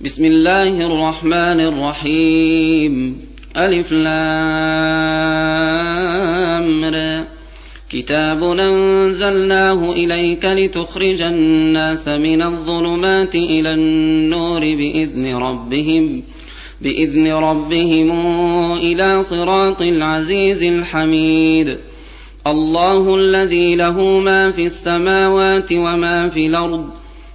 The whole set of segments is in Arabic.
بسم الله الرحمن الرحيم ألف لام كتاب أنزلناه إليك لتخرج الناس من الظلمات إلى النور بإذن ربهم بإذن ربهم إلى صراط العزيز الحميد الله الذي له ما في السماوات وما في الأرض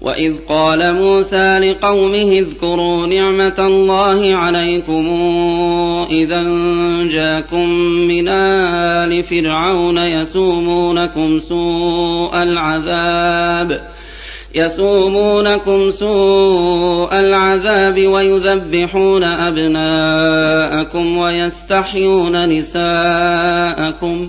وإذ قال موسى لقومه اذكروا نعمة الله عليكم إذا جاكم من آل فرعون يسومونكم سوء العذاب يسومونكم سوء العذاب ويذبحون أبناءكم ويستحيون نساءكم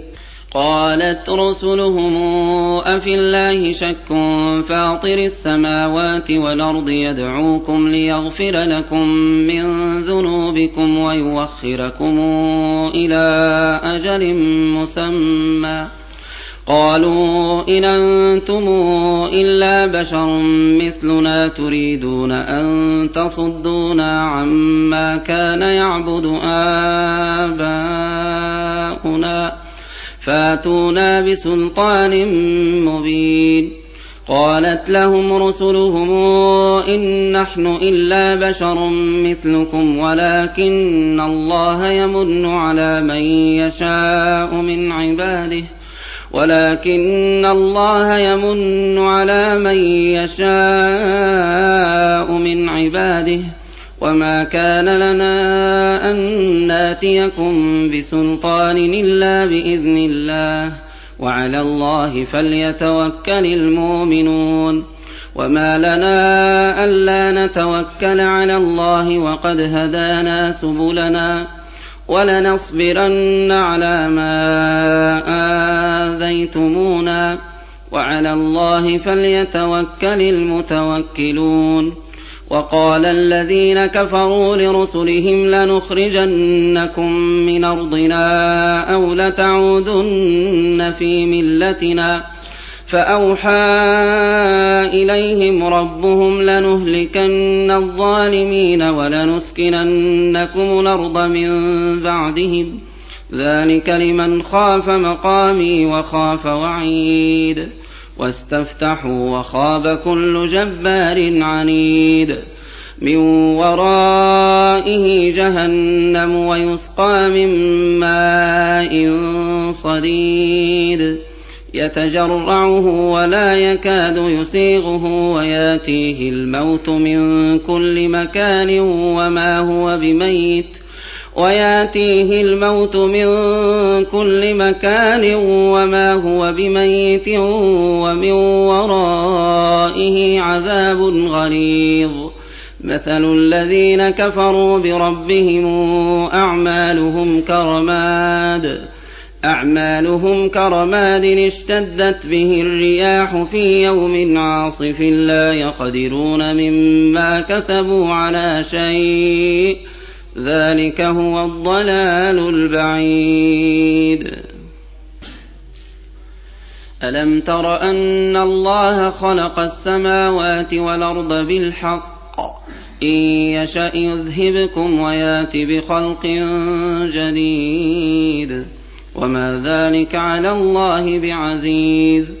قالت رسلهم أفي الله شك؟ فاطر السماوات والأرض يدعوكم ليغفر لكم من ذنوبكم ويوخركم إلى أجل مسمى. قالوا إن أنتم إلا بشر مثلنا تريدون أن تصدونا عما كان يعبد آباؤنا. فاتونا بسلطان مبين. قالت لهم رسلهم إن نحن إلا بشر مثلكم ولكن الله يمن على من يشاء من عباده. ولكن الله يمن على من يشاء من عباده. وما كان لنا أن ناتيكم بسلطان إلا بإذن الله وعلى الله فليتوكل المؤمنون. وما لنا ألا نتوكل على الله وقد هدانا سبلنا ولنصبرن على ما آذيتمونا وعلى الله فليتوكل المتوكلون. وقال الذين كفروا لرسلهم لنخرجنكم من أرضنا أو لتعودن في ملتنا فأوحى إليهم ربهم لنهلكن الظالمين ولنسكننكم الأرض من بعدهم ذلك لمن خاف مقامي وخاف وعيد واستفتحوا وخاب كل جبار عنيد. من ورائه جهنم ويسقى من ماء صديد. يتجرعه ولا يكاد يسيغه وياتيه الموت من كل مكان وما هو بميت. وياتيه الموت من كل مكان وما هو بميت ومن ورائه عذاب غليظ. مثل الذين كفروا بربهم أعمالهم كرماد. أعمالهم كرماد اشتدت به الرياح في يوم عاصف لا يقدرون مما كسبوا على شيء. ذلك هو الضلال البعيد. ألم تر أن الله خلق السماوات والأرض بالحق؟ إن يشأ يذهبكم ويات بخلق جديد. وما ذلك على الله بعزيز.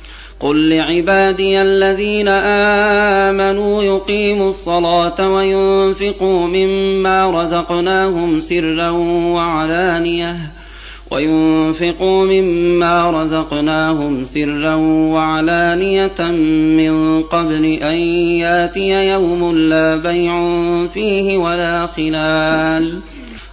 قل لعبادي الذين آمنوا يقيموا الصلاة وينفقوا مما رزقناهم سرا وعلانية وينفقوا مما رزقناهم سرا وعلانية من قبل أن ياتي يوم لا بيع فيه ولا خلال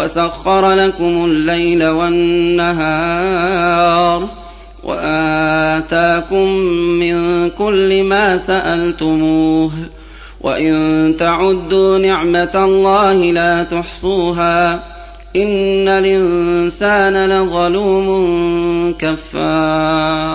وسخر لكم الليل والنهار وآتاكم من كل ما سألتموه وإن تعدوا نعمة الله لا تحصوها إن الإنسان لظلوم كفار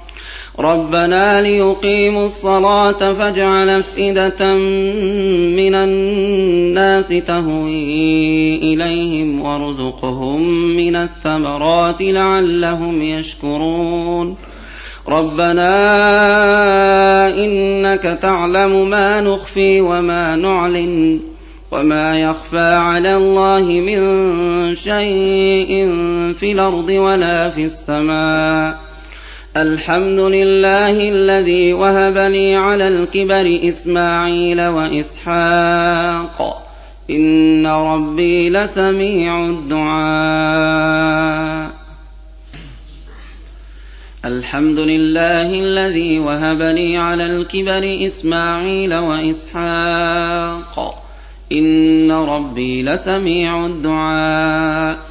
ربنا ليقيموا الصلاة فاجعل أفئدة من الناس تهوي إليهم وارزقهم من الثمرات لعلهم يشكرون. ربنا إنك تعلم ما نخفي وما نعلن وما يخفى على الله من شيء في الأرض ولا في السماء. الحمد لله الذي وهب لي على الكبر إسماعيل وإسحاق. إن ربي لسميع الدعاء. الحمد لله الذي وهب لي على الكبر إسماعيل وإسحاق. إن ربي لسميع الدعاء.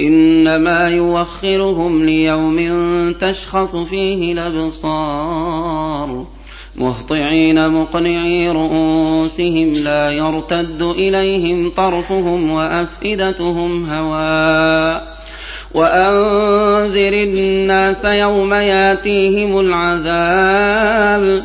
إنما يوخرهم ليوم تشخص فيه الأبصار. مهطعين مقنعي رؤوسهم لا يرتد إليهم طرفهم وأفئدتهم هواء وأنذر الناس يوم ياتيهم العذاب.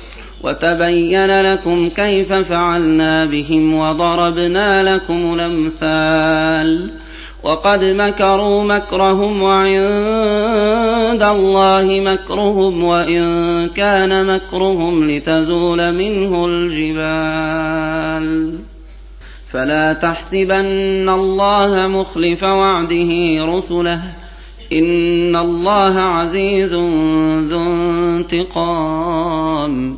وتبين لكم كيف فعلنا بهم وضربنا لكم الأمثال. وقد مكروا مكرهم وعند الله مكرهم وإن كان مكرهم لتزول منه الجبال. فلا تحسبن الله مخلف وعده رسله. إن الله عزيز ذو انتقام.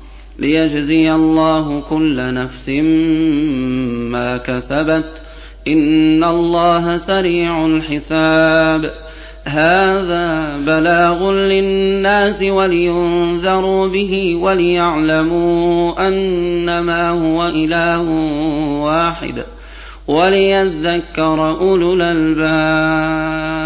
ليجزي الله كل نفس ما كسبت. إن الله سريع الحساب. هذا بلاغ للناس ولينذروا به وليعلموا أنما هو إله واحد. وليذكر أولو الألباب.